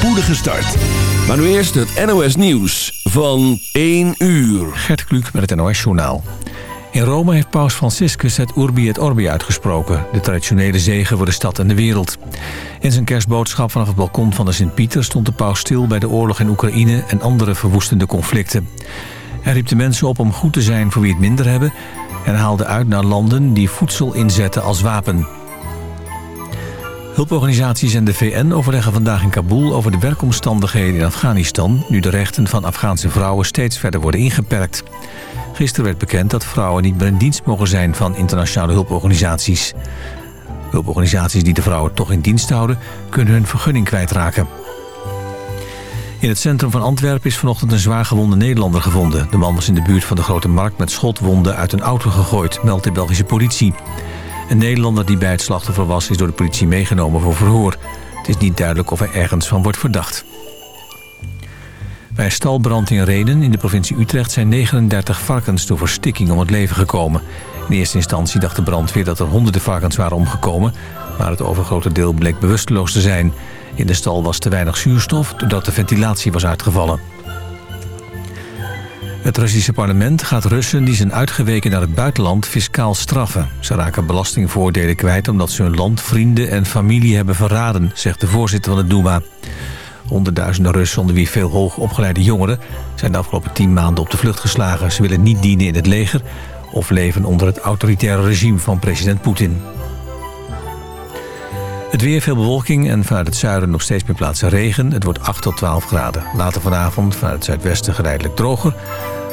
spoedige start. Maar nu eerst het NOS Nieuws van 1 uur. Gert Kluk met het NOS Journaal. In Rome heeft paus Franciscus het Urbi et Orbi uitgesproken... de traditionele zegen voor de stad en de wereld. In zijn kerstboodschap vanaf het balkon van de Sint-Pieter... stond de paus stil bij de oorlog in Oekraïne en andere verwoestende conflicten. Hij riep de mensen op om goed te zijn voor wie het minder hebben... en haalde uit naar landen die voedsel inzetten als wapen... Hulporganisaties en de VN overleggen vandaag in Kabul over de werkomstandigheden in Afghanistan... nu de rechten van Afghaanse vrouwen steeds verder worden ingeperkt. Gisteren werd bekend dat vrouwen niet meer in dienst mogen zijn van internationale hulporganisaties. Hulporganisaties die de vrouwen toch in dienst houden... kunnen hun vergunning kwijtraken. In het centrum van Antwerpen is vanochtend een zwaar gewonde Nederlander gevonden. De man was in de buurt van de Grote Markt met schotwonden uit een auto gegooid, meldt de Belgische politie. Een Nederlander die bij het slachtoffer was is door de politie meegenomen voor verhoor. Het is niet duidelijk of hij ergens van wordt verdacht. Bij stalbrand in Reden in de provincie Utrecht zijn 39 varkens door verstikking om het leven gekomen. In eerste instantie dacht de brandweer dat er honderden varkens waren omgekomen, maar het overgrote deel bleek bewusteloos te zijn. In de stal was te weinig zuurstof doordat de ventilatie was uitgevallen. Het Russische parlement gaat Russen die zijn uitgeweken naar het buitenland fiscaal straffen. Ze raken belastingvoordelen kwijt omdat ze hun land, vrienden en familie hebben verraden, zegt de voorzitter van de Duma. Honderdduizenden Russen, onder wie veel hoogopgeleide jongeren... zijn de afgelopen tien maanden op de vlucht geslagen. Ze willen niet dienen in het leger of leven onder het autoritaire regime van president Poetin. Het weer, veel bewolking en vanuit het zuiden nog steeds meer plaatsen regen. Het wordt 8 tot 12 graden. Later vanavond vanuit het zuidwesten geleidelijk droger.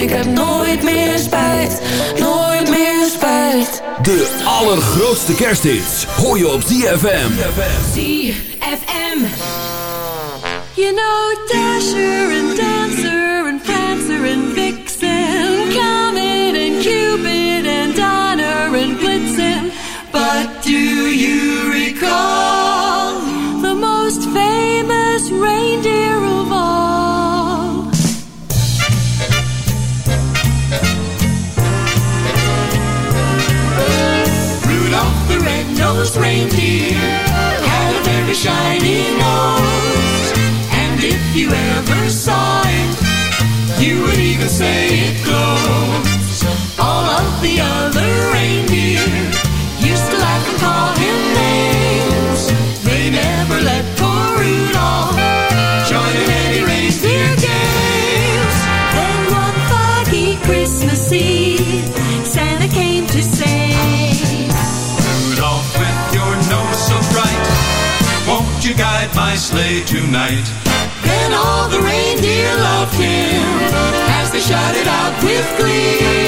Ik heb nooit meer spijt, nooit meer spijt. De allergrootste kersthits hoor je op ZFM. ZFM. You know Dasher and Dasher. the other reindeer used to laugh and call him names. They never let poor Rudolph join in any reindeer games. Then one foggy Christmas Eve, Santa came to say, Rudolph, with your nose so bright, won't you guide my sleigh tonight? Then all the reindeer loved him as they shouted out with glee.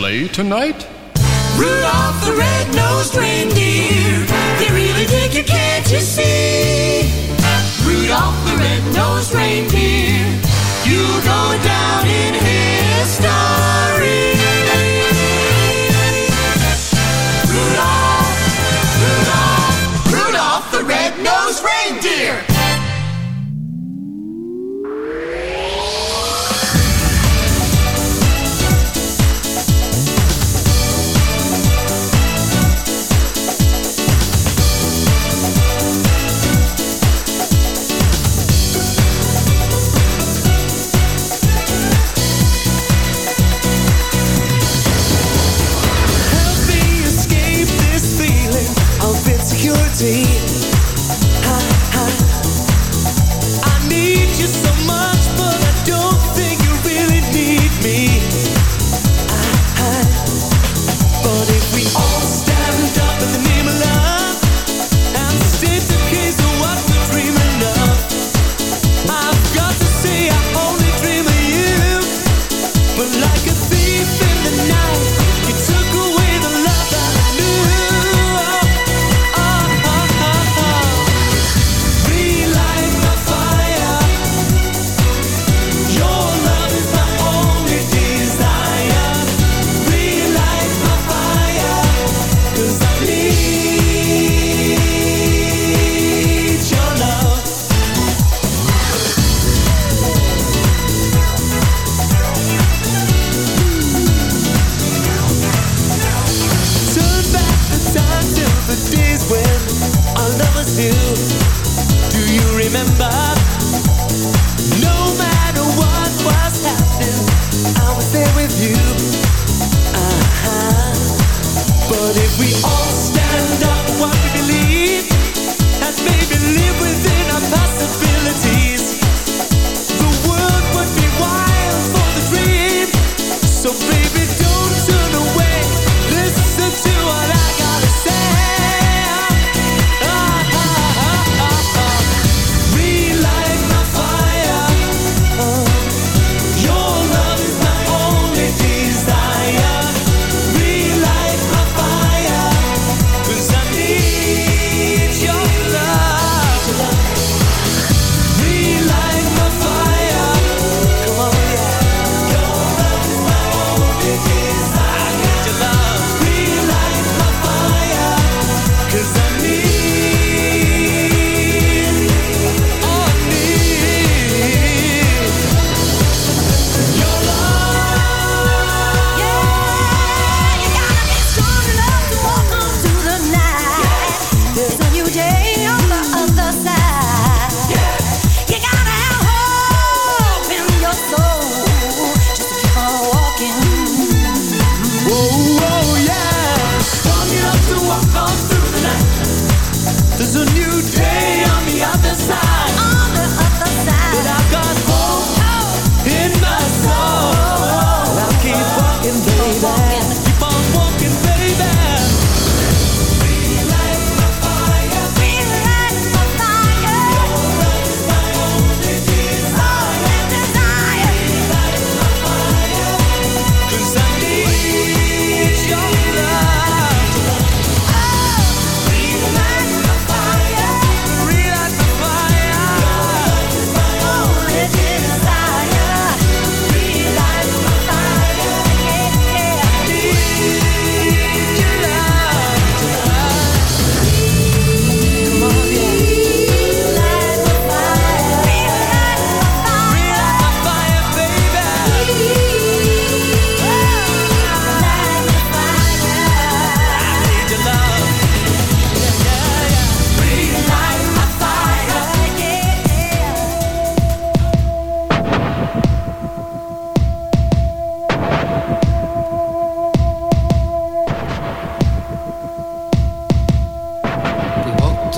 late tonight? see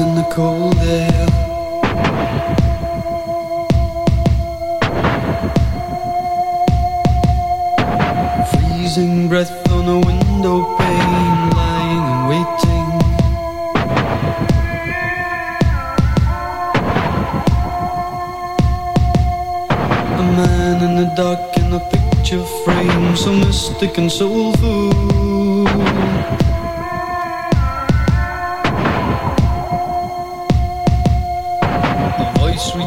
in the cold air. Freezing breath on window pane, lying and waiting. A man in the dark in a picture frame, so mystic and soulful.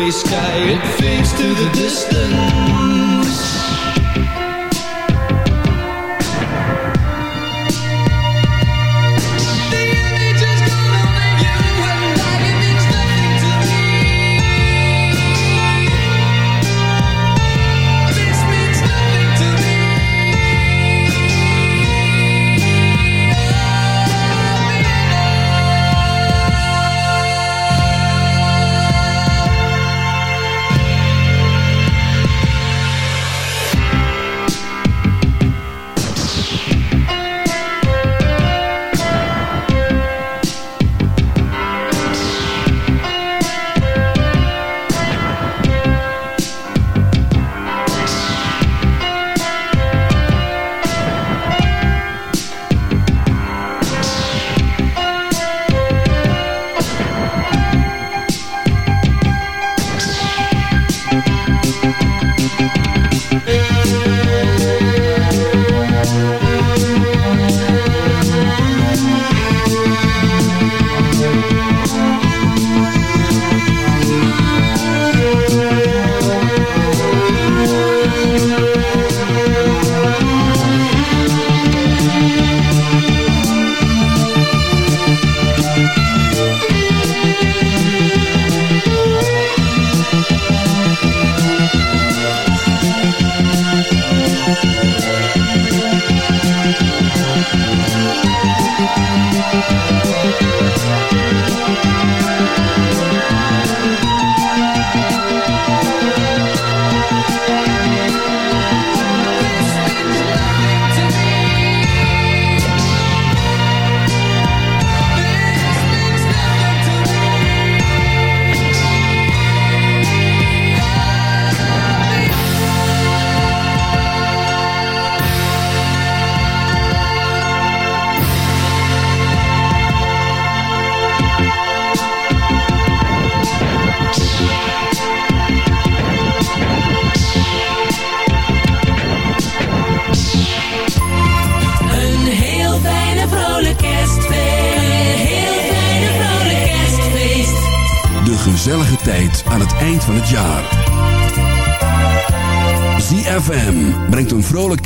gray sky, it fades to the distance.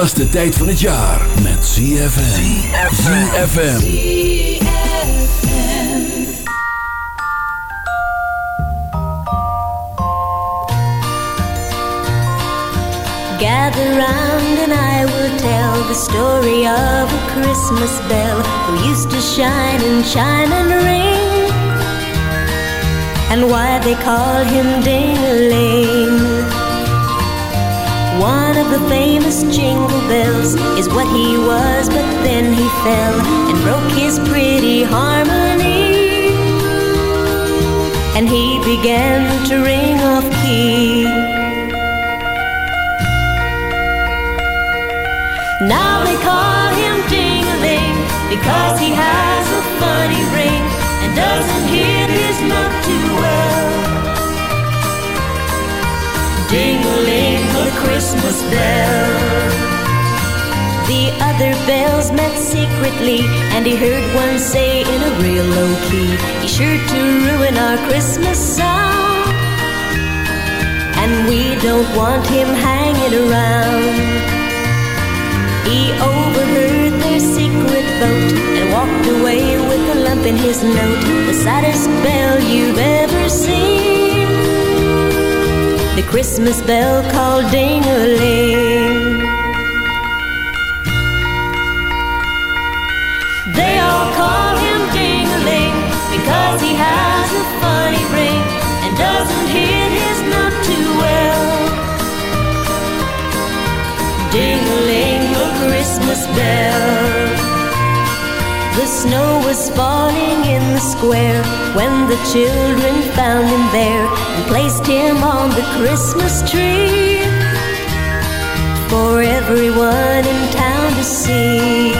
gezelligste tijd van het jaar met ZFM. ZFM. Gather round and I will tell the story of a Christmas bell who used to shine and shine and ring. And why they call him Ding-a-ling. One of the famous jingle bells is what he was, but then he fell and broke his pretty harmony. And he began to ring off key. Now they call him Ding-a-ling because he has a funny ring and doesn't hit his note Christmas bell. The other bells met secretly, and he heard one say in a real low key, He's sure to ruin our Christmas song. And we don't want him hanging around. He overheard their secret vote and walked away with a lump in his note, the saddest bell you've ever seen the Christmas bell called ding-a-ling. They all call him ding-a-ling because he has a funny ring and doesn't hit his note too well. Ding-a-ling, a Christmas bell. The snow was falling in the square when the children found him there and placed him on the Christmas tree for everyone in town to see.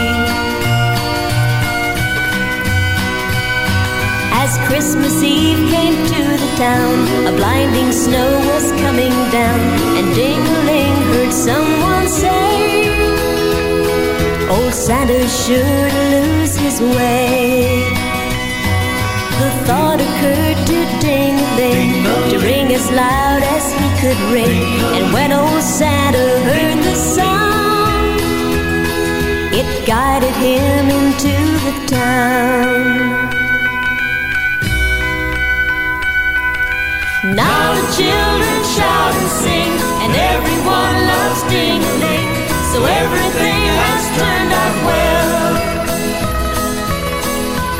As Christmas Eve came to the town, a blinding snow was coming down, and Dingling heard someone say, Old Santa to lose his way. The thought occurred to Ding-a-ling to ring as loud as he could ring. And when old Santa heard the sound, it guided him into the town. Now the children shout and sing, and everyone loves Ding-a-ling. So everything turned out well.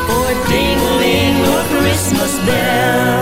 For Ding-a-ling, a Christmas bell.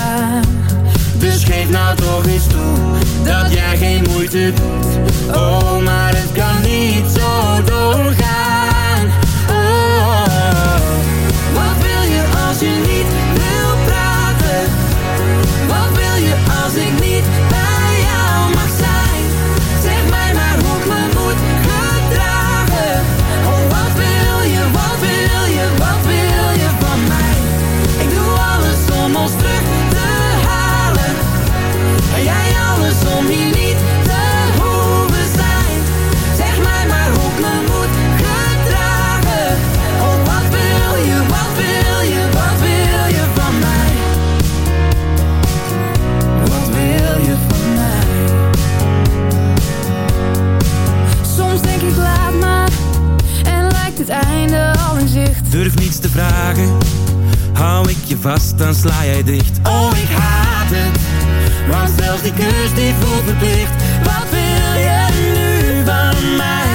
Dus geef nou toch eens toe, dat jij geen moeite doet. Oh, maar het kan niet zo doorgaan. vragen. Hou ik je vast, dan sla jij dicht. Oh, ik haat het, want zelfs die kus die voelt verplicht. Wat wil je nu van mij?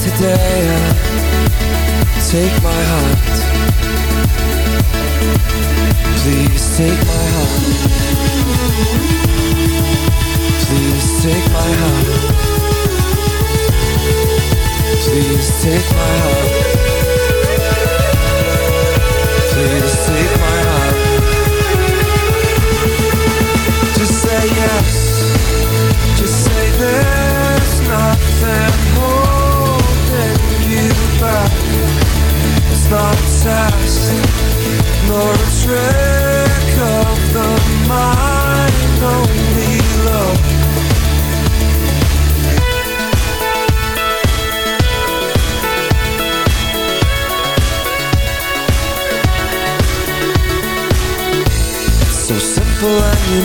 today take my heart. Please take my heart.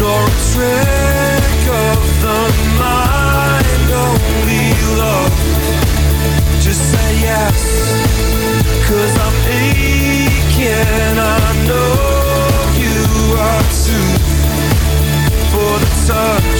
nor a trick of the mind, only love. Just I'm aching, I know you are too, for the touch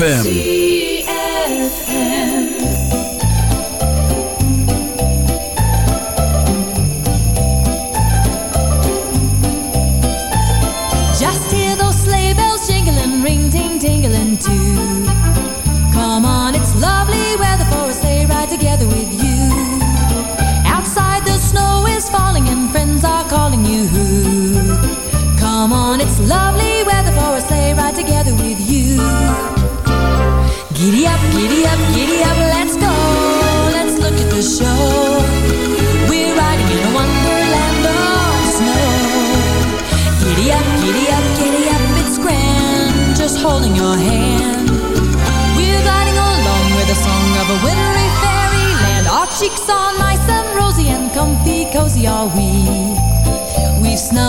ZFM.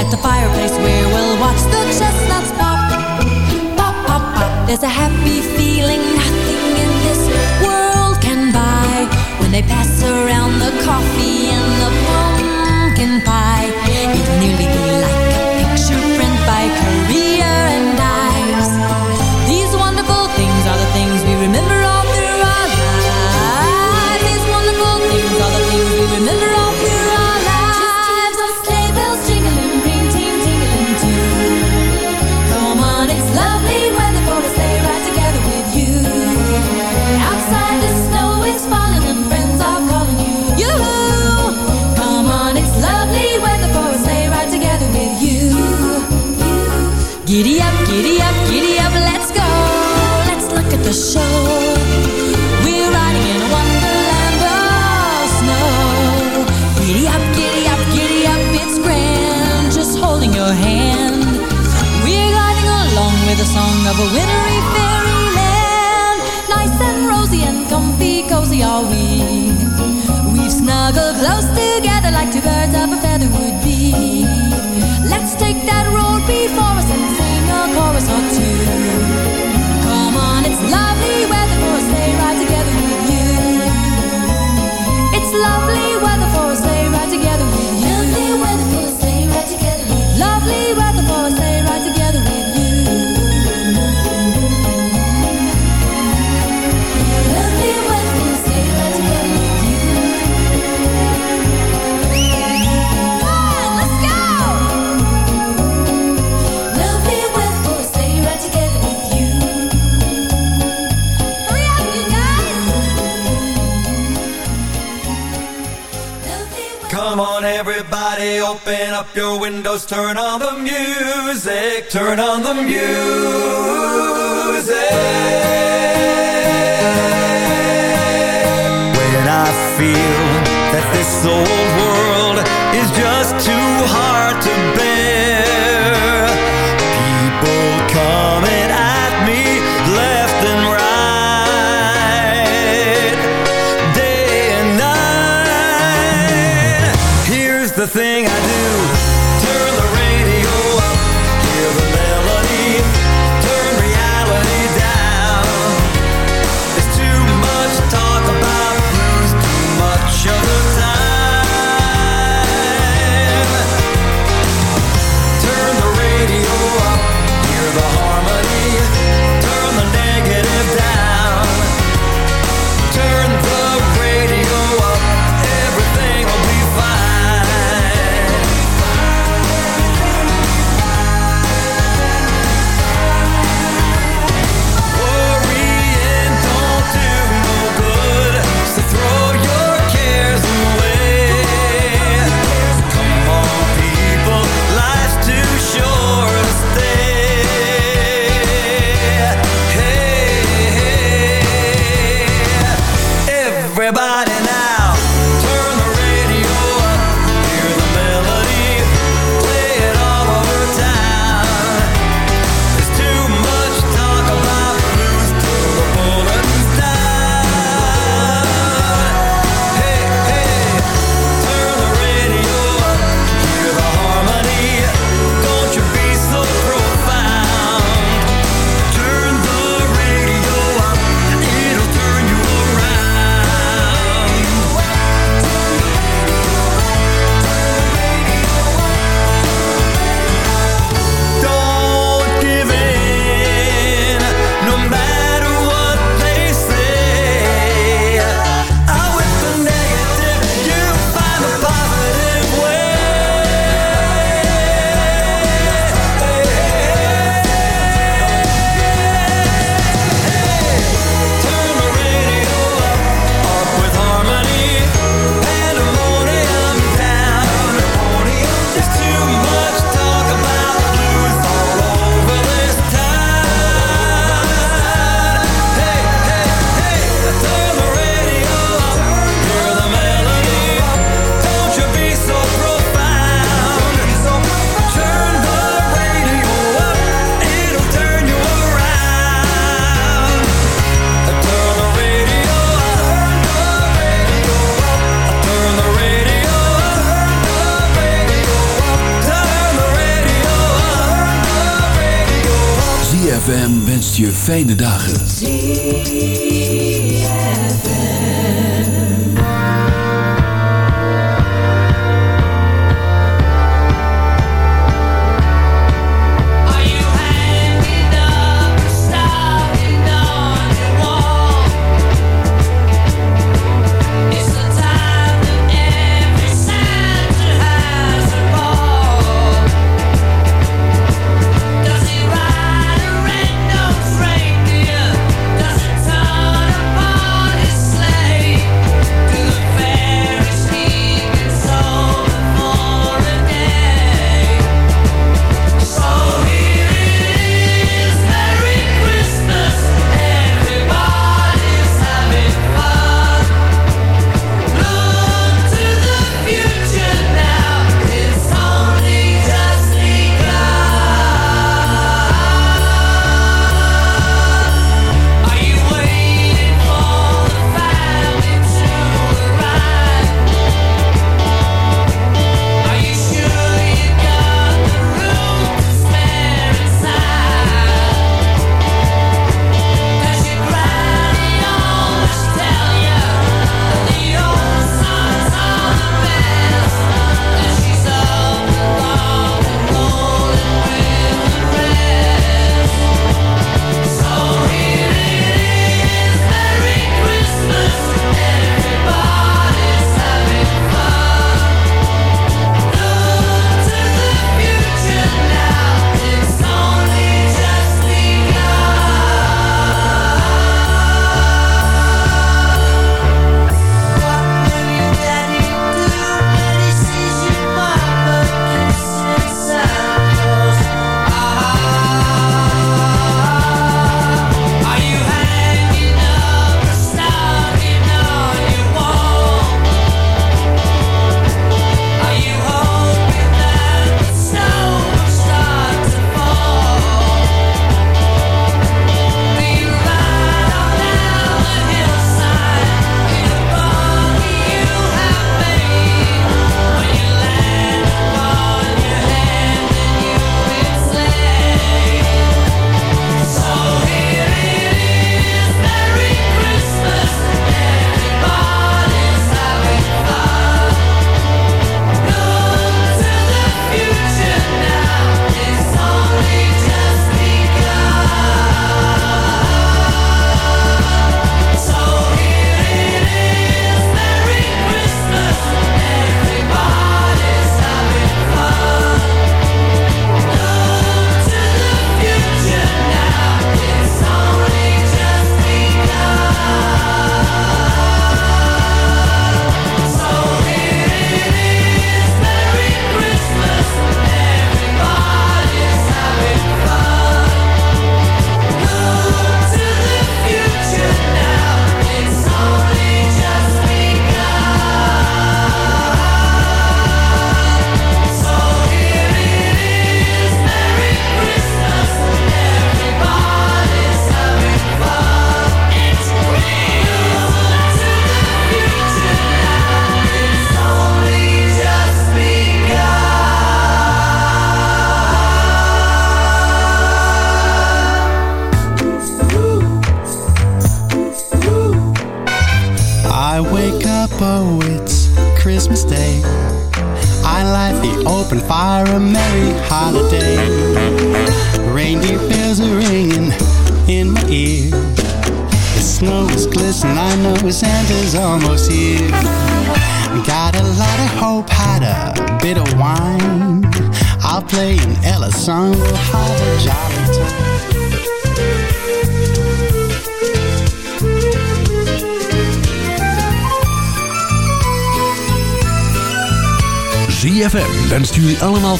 at the fireplace where we'll watch the chestnuts pop. Pop, pop, pop. There's a happy feeling Snuggle close together like two birds of a feather would be. Let's take that road before us and sing a chorus or two. Come on, it's lovely. open up your windows, turn on the music, turn on the music. When I feel that this soul